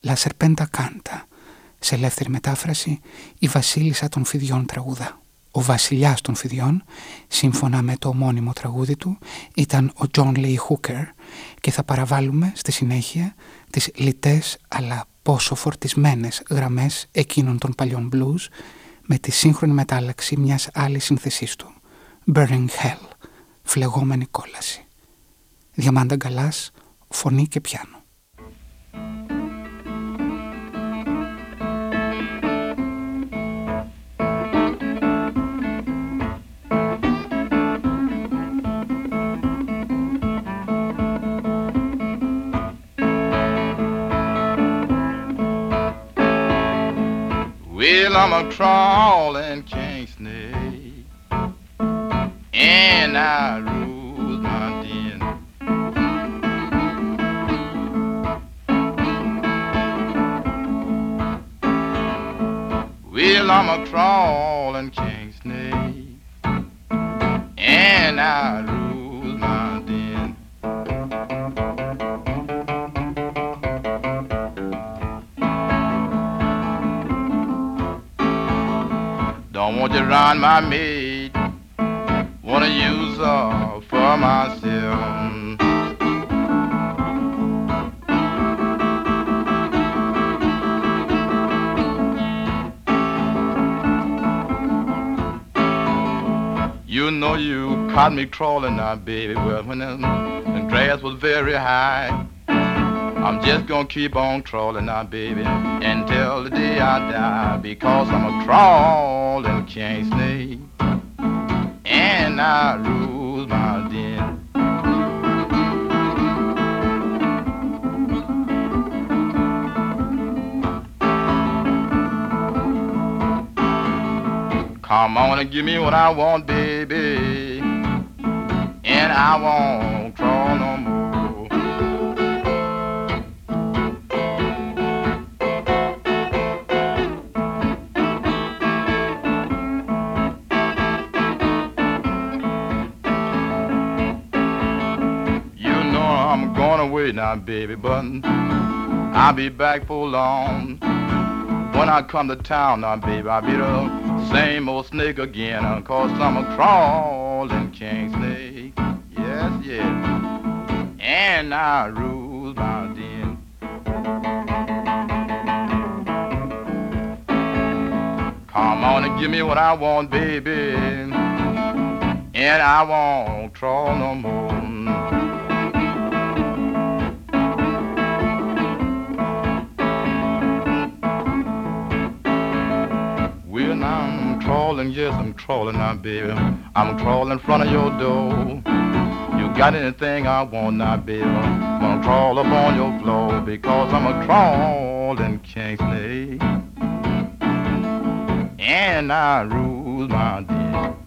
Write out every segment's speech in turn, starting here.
La Serpenta Canta, σε ελεύθερη μετάφραση η βασίλισσα των φιδιών τραγούδα. Ο βασιλιάς των φιδιών, σύμφωνα με το ομώνυμο τραγούδι του, ήταν ο John Lee Hooker και θα παραβάλουμε στη συνέχεια τις λιτές αλλά πόσο φορτισμένες γραμμές εκείνων των παλιών blues με τη σύγχρονη μετάλλαξη μιας άλλης σύνθεσής του, Burning Hell, φλεγόμενη κόλαση. Διαμάντα Γκαλάς, φωνή και πιάνο. Well, I'm a crawling king snake, and I rule my den. Well, I'm a crawling king snake, and I rule my den. Don't want to run my maid. Wanna use her for myself. You know you caught me crawling now, baby. Well, when the, grass was very high. I'm just gonna keep on crawling now, baby, until the day I die, because I'm a crawling king snake, I my. Come on and give me what I want, baby, and I won't now, baby, but I'll be back for long. When I come to town now, baby, I'll be the same old snake again, cause I'm a crawling king snake. Yes, yes. And I rule my den. Come on and give me what I want, baby. And I won't crawl no more. Crawling, yes, I'm crawling now, baby. I'm crawling in front of your door. You got anything I want now, baby? I'm gonna crawl up on your floor because I'm a crawling king snake. And I rule my den.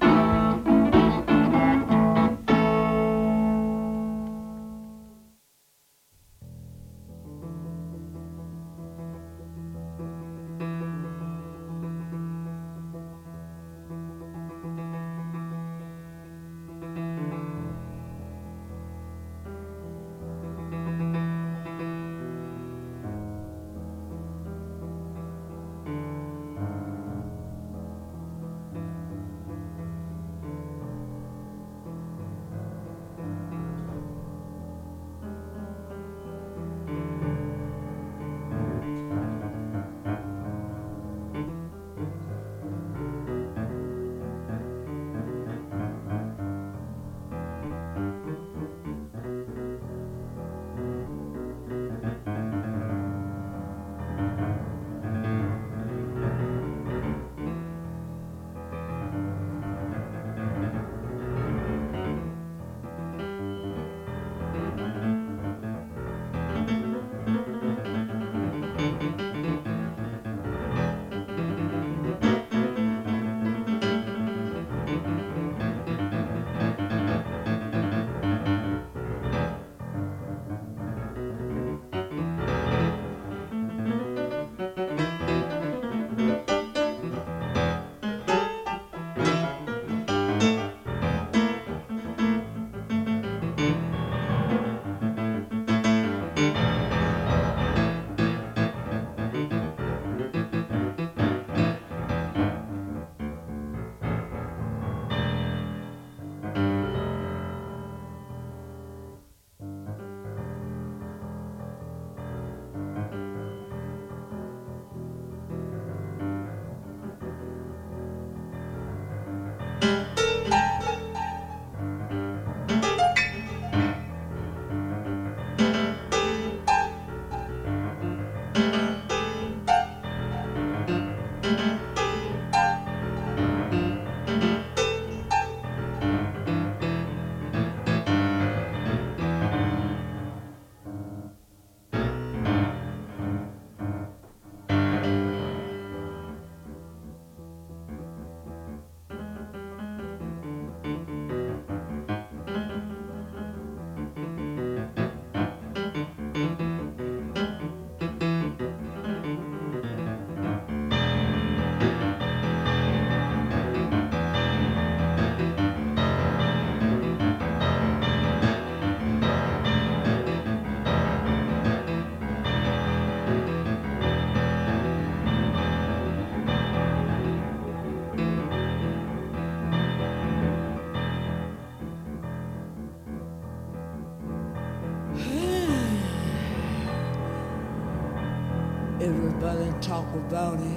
about body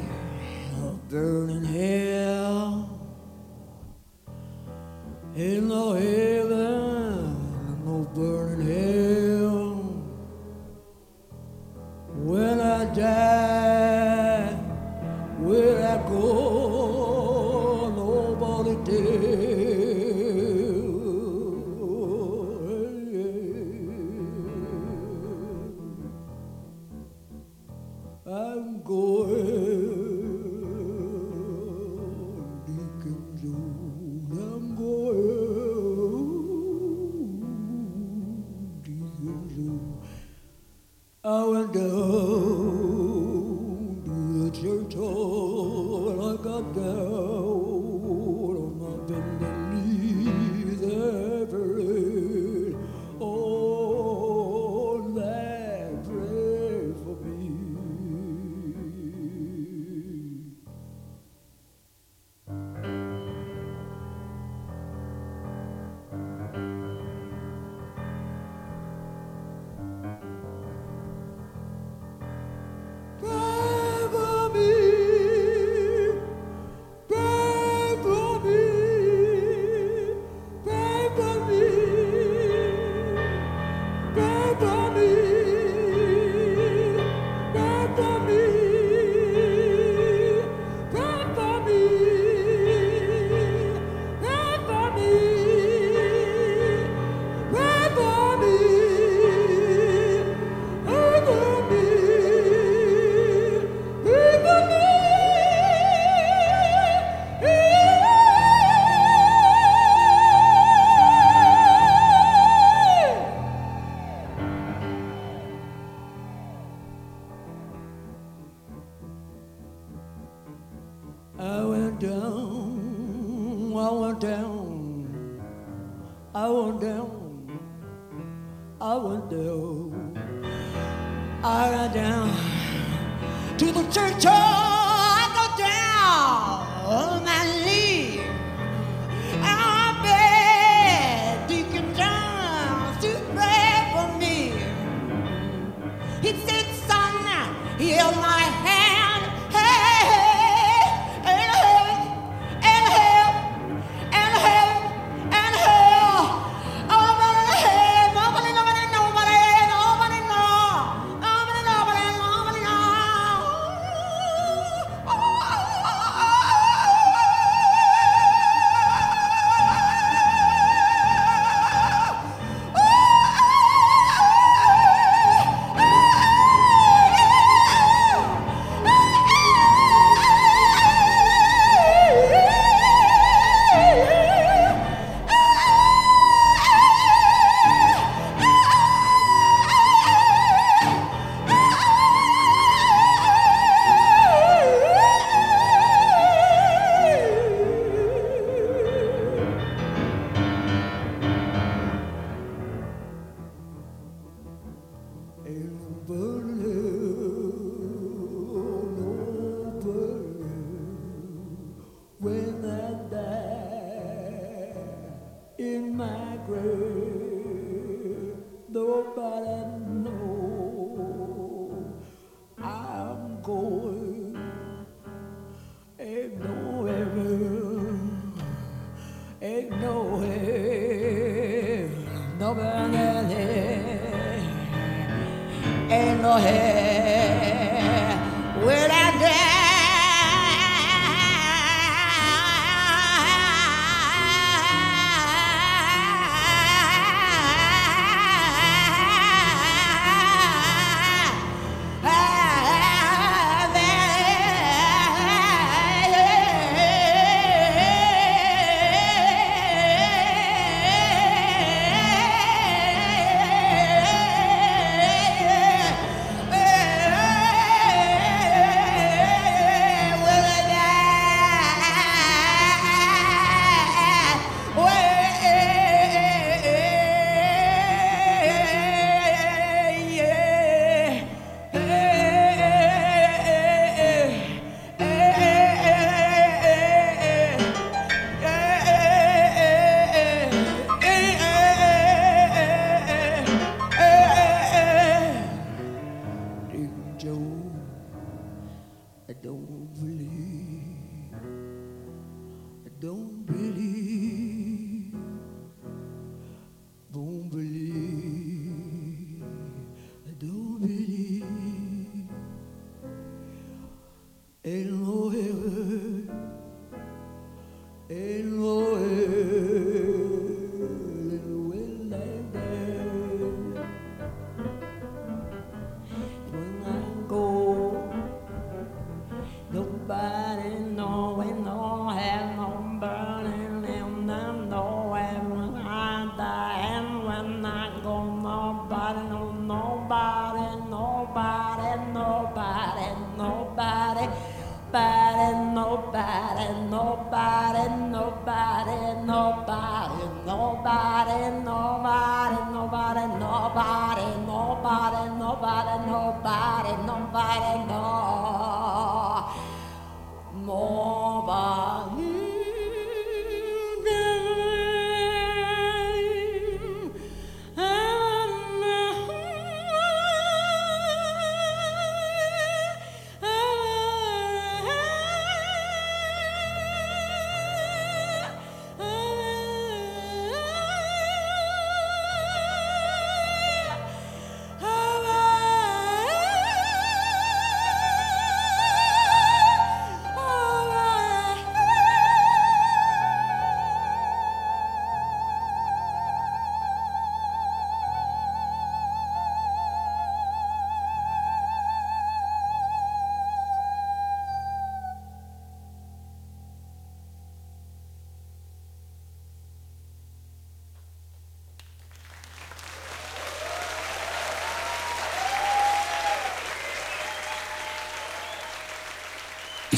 all burning hair. nobody, nobody, nobody, nobody, nobody, nobody, nobody, nobody, nobody, nobody, nobody, nobody, nobody, no, nobody.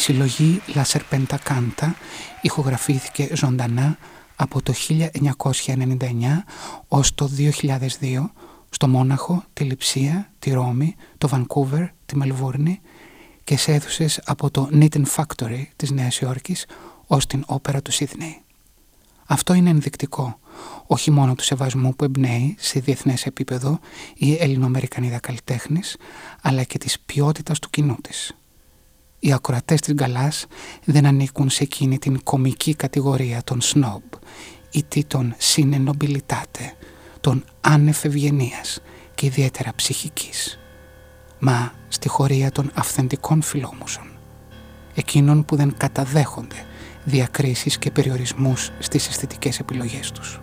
Συλλογή La Serpenta Canta ηχογραφήθηκε ζωντανά από το 1999 ως το 2002 στο Μόναχο, τη Λιψία, τη Ρώμη, το Βανκούβερ, τη Μελβούρνη και σε αίθουσες από το Knitting Factory της Νέας Υόρκης ως την όπερα του Σίδνεϊ. Αυτό είναι ενδεικτικό όχι μόνο του σεβασμού που εμπνέει σε διεθνές επίπεδο η Ελληνοαμερικανίδα καλλιτέχνης, αλλά και της ποιότητας του κοινού της οι ακροατές της Γκαλάς δεν ανήκουν σε εκείνη την κομική κατηγορία των σνόμπ ή των συνενομπιλιτάτε, των άνευ ευγενίας και ιδιαίτερα ψυχικής, μα στη χωρία των αυθεντικών φιλόμουσων, εκείνων που δεν καταδέχονται διακρίσεις και περιορισμούς στις αισθητικές επιλογές τους.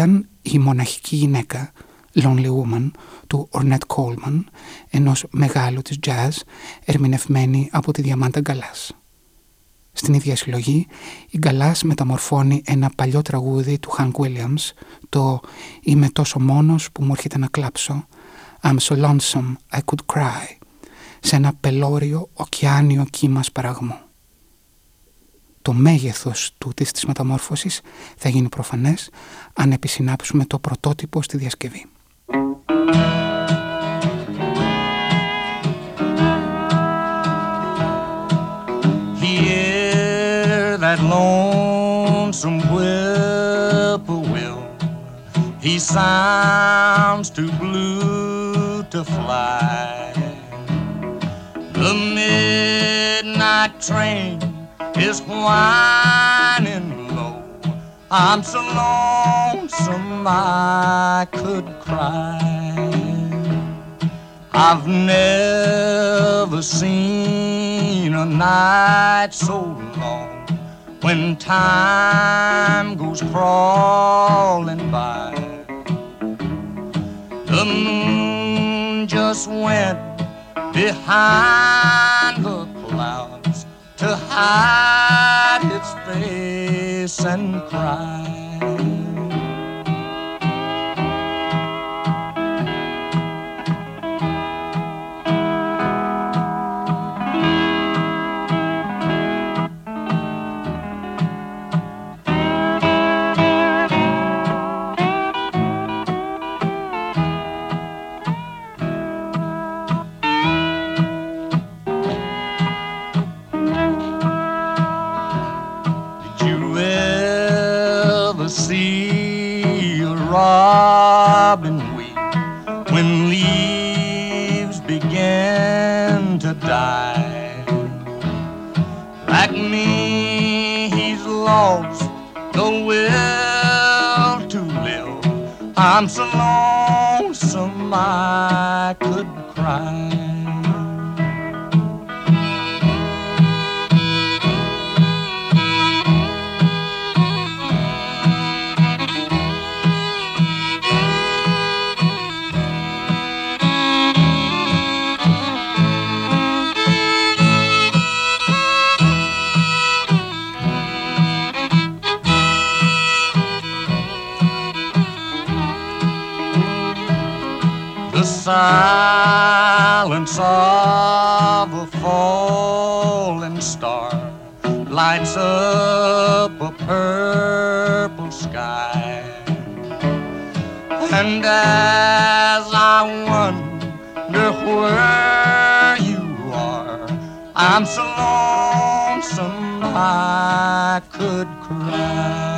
Ήταν η μοναχική γυναίκα Lonely Woman του Ornette Coleman, ενός μεγάλου της jazz ερμηνευμένη από τη Διαμάντα Γκαλάς. Στην ίδια συλλογή, η Γκαλάς μεταμορφώνει ένα παλιό τραγούδι του Hank Williams, το «Είμαι τόσο μόνος που μου έρχεται να κλάψω», «I'm so lonesome I could cry», σε ένα πελώριο ωκεάνιο κύμα σπαραγμό το μέγεθος τούτης της μεταμόρφωσης θα γίνει προφανές αν επισυνάψουμε το πρωτότυπο στη διασκευή. Hear that lonesome whippoorwill He sounds too blue to fly The midnight train is whining low. I'm so lonesome I could cry. I've never seen a night so long when time goes crawling by. The moon just went behind to hide its face and cry. As I wonder where you are. I'm so lonesome I could cry.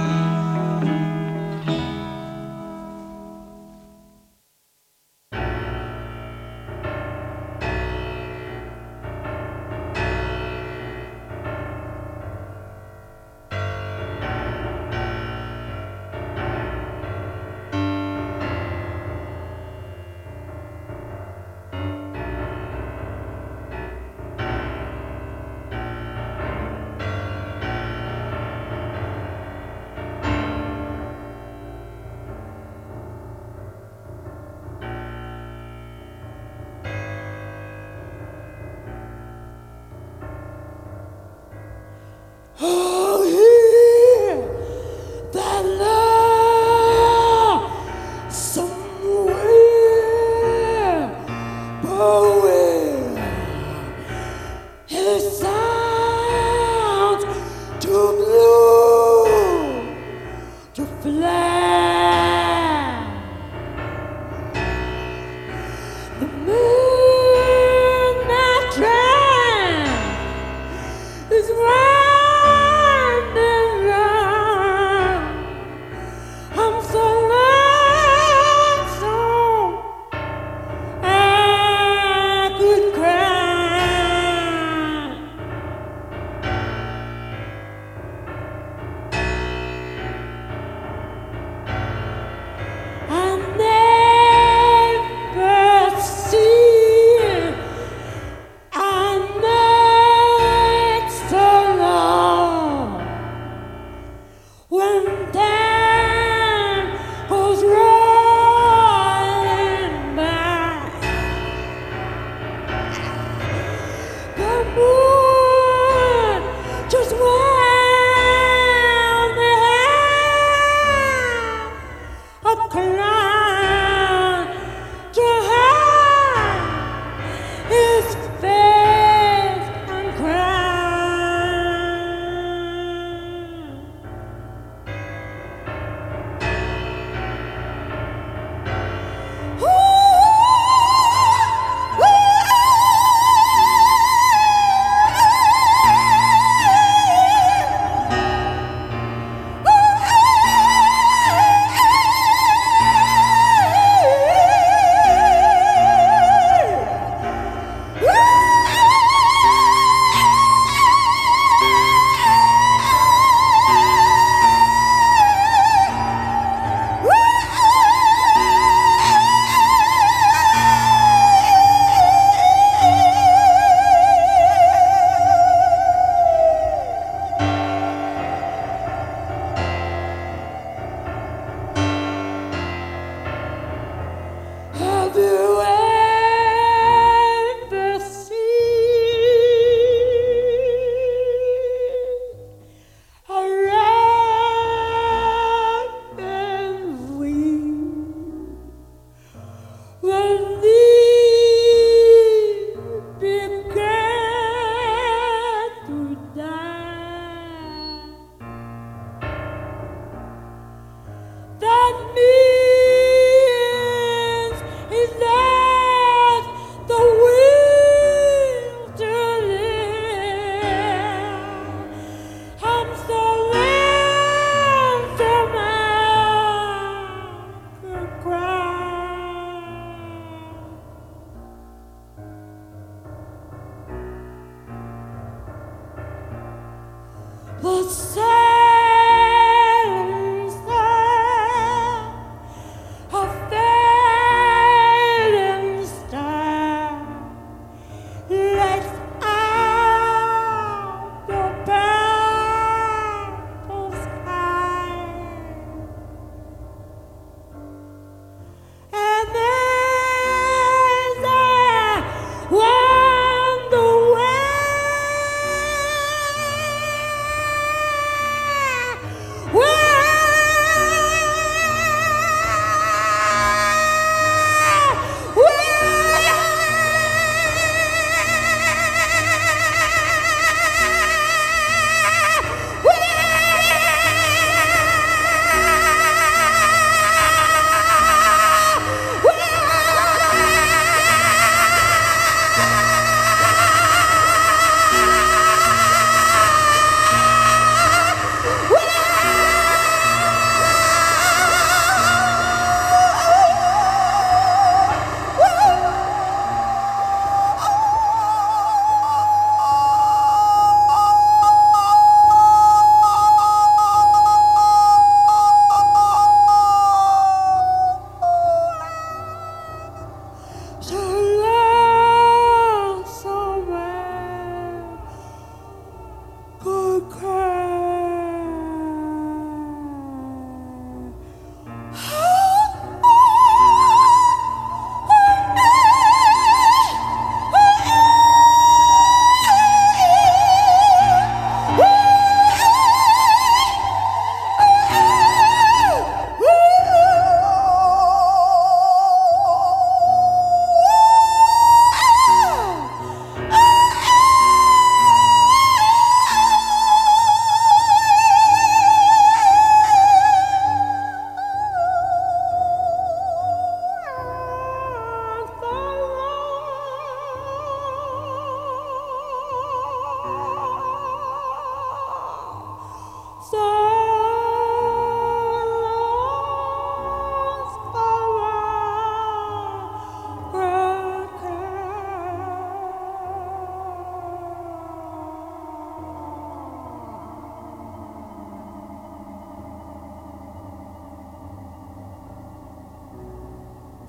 The same.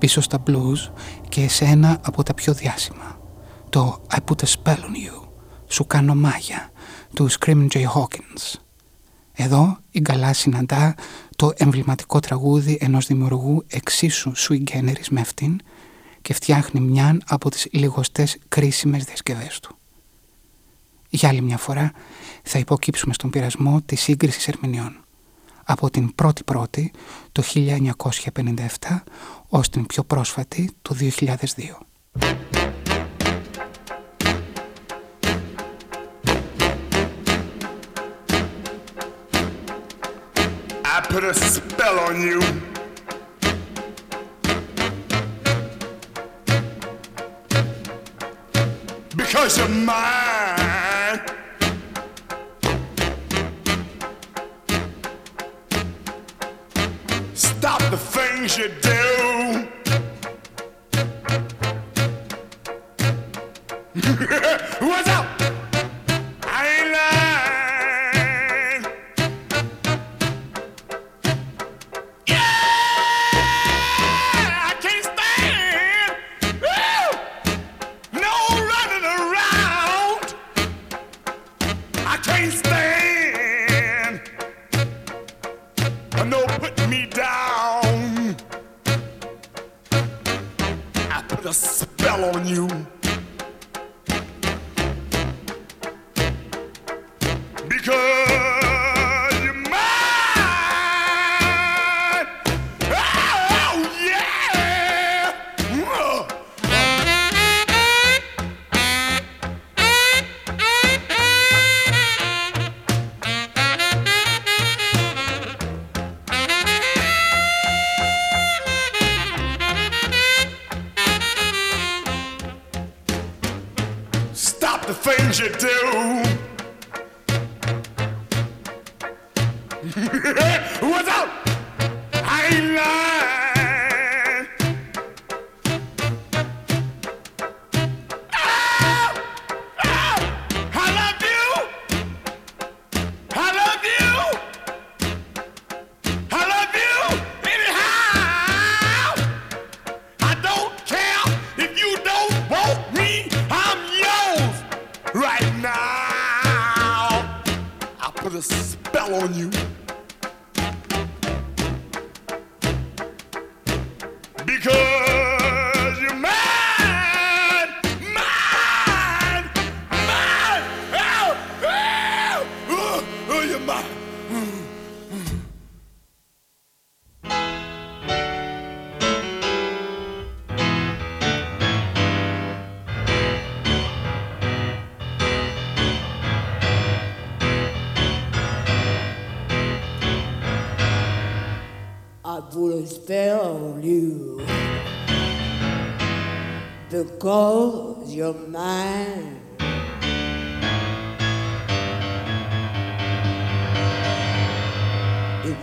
Πίσω στα blues και σε ένα από τα πιο διάσημα. Το I Put a Spell on You, σου κάνω μάγια, του Screaming Jay Hawkins. Εδώ η Γκαλά συναντά το εμβληματικό τραγούδι ενός δημιουργού εξίσου sui generis με αυτήν και φτιάχνει μιαν από τις λιγοστές κρίσιμες διασκευές του. Για άλλη μια φορά θα υποκύψουμε στον πειρασμό της σύγκρισης ερμηνεών από την πρώτη πρώτη το 1957 ως την πιο πρόσφατη το 2002. I put a spell on you. Because you're mine. Stop the things you do. a spell on you. I put spell on you because you're mine.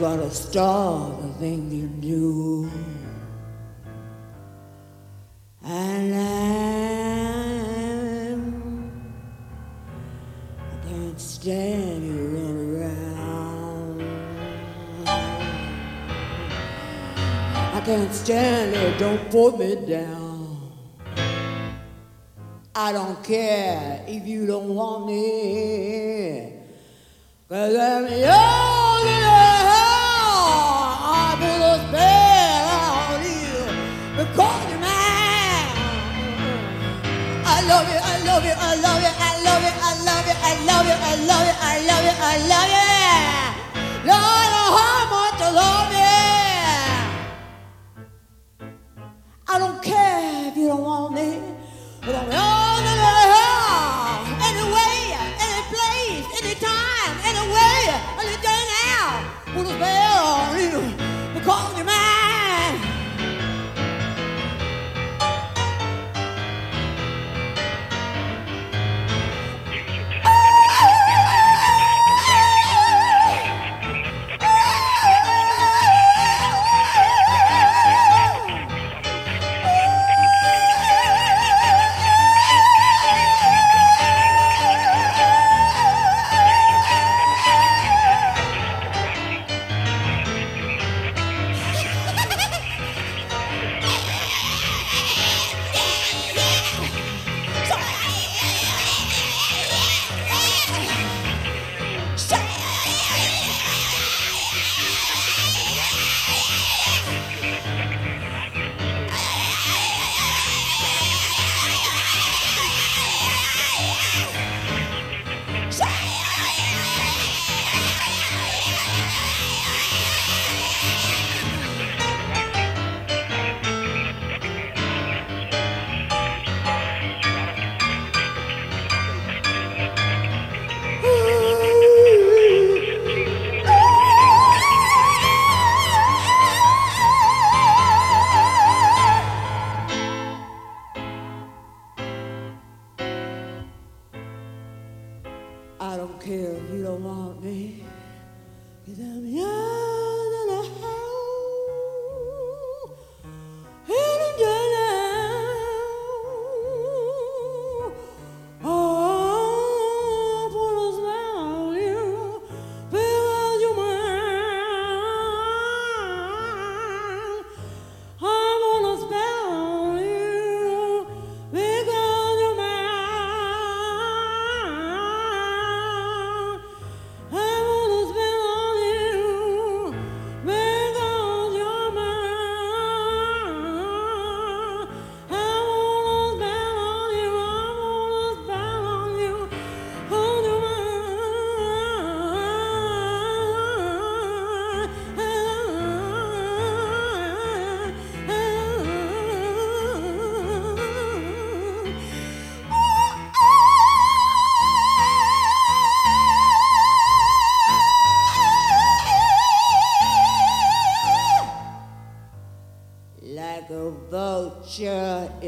Gotta stop the thing you do. And I'm, I can't stand you running around. I can't stand it, don't put me down. I don't care if you don't want me. Cause I'm yours love you, I love you, I love you, I love you, I love you, I love you, I love you, I love you. Lord, oh, how much I love you. I don't care if you don't want me, but I'm all the love. Anyway, any place, any time, any way, any day now. Put a spell on you because you're mine.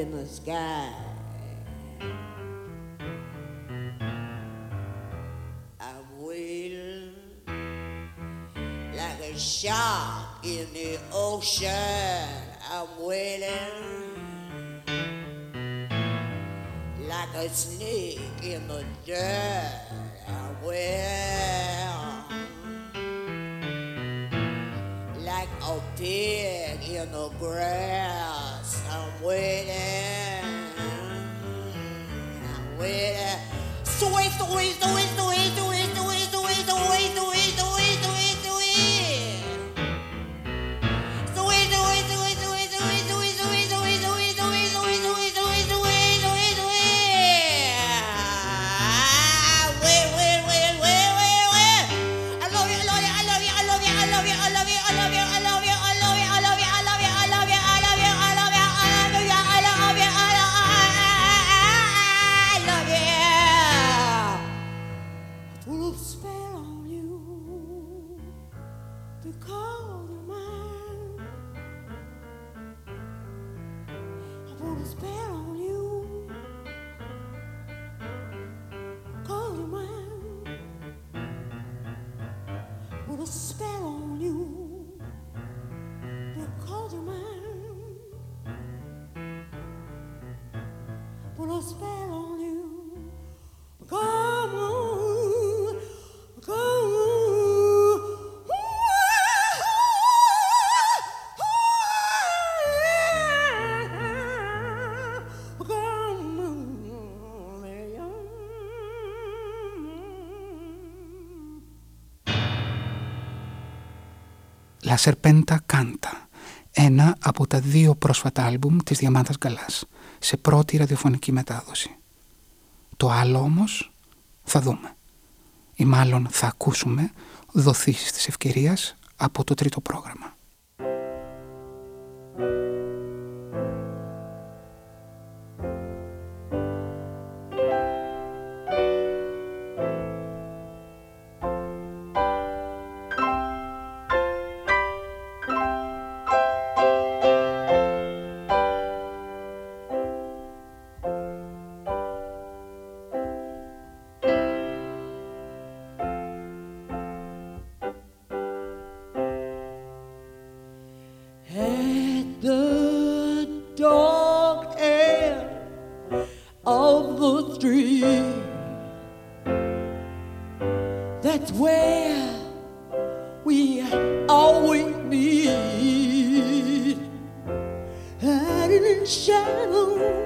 in the sky. I've waited like a shark in the ocean. I'm waiting like a snake in the dirt. I'm waiting like a pig in the ground waiting, waiting. Soy, soy, soy, spell La Serpenta Canta, ένα από τα δύο πρόσφατα άλμπουμ της Διαμάντας Γκαλάς, σε πρώτη ραδιοφωνική μετάδοση. Το άλλο όμως θα δούμε ή μάλλον θα ακούσουμε δοθήσεις της ευκαιρίας από το τρίτο πρόγραμμα. That's where we always meet. Hiding in shadows.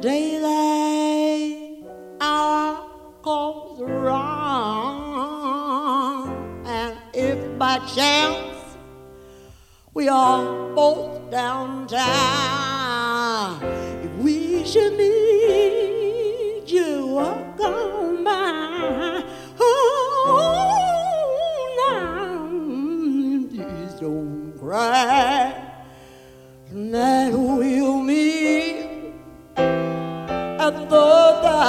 daylight hour goes and if by chance we are both downtown, if we should meet, walk on by. Oh, now please don't cry.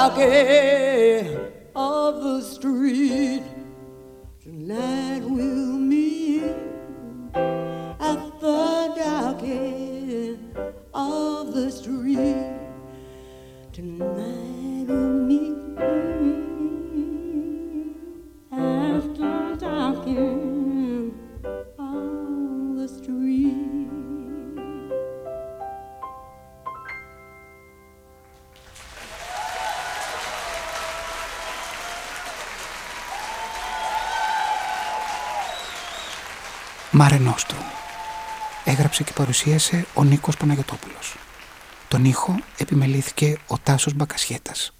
aquel. παρουσίασε ο Νίκος Παναγιωτόπουλος. Τον ήχο επιμελήθηκε ο Τάσος Μπακασιέτας.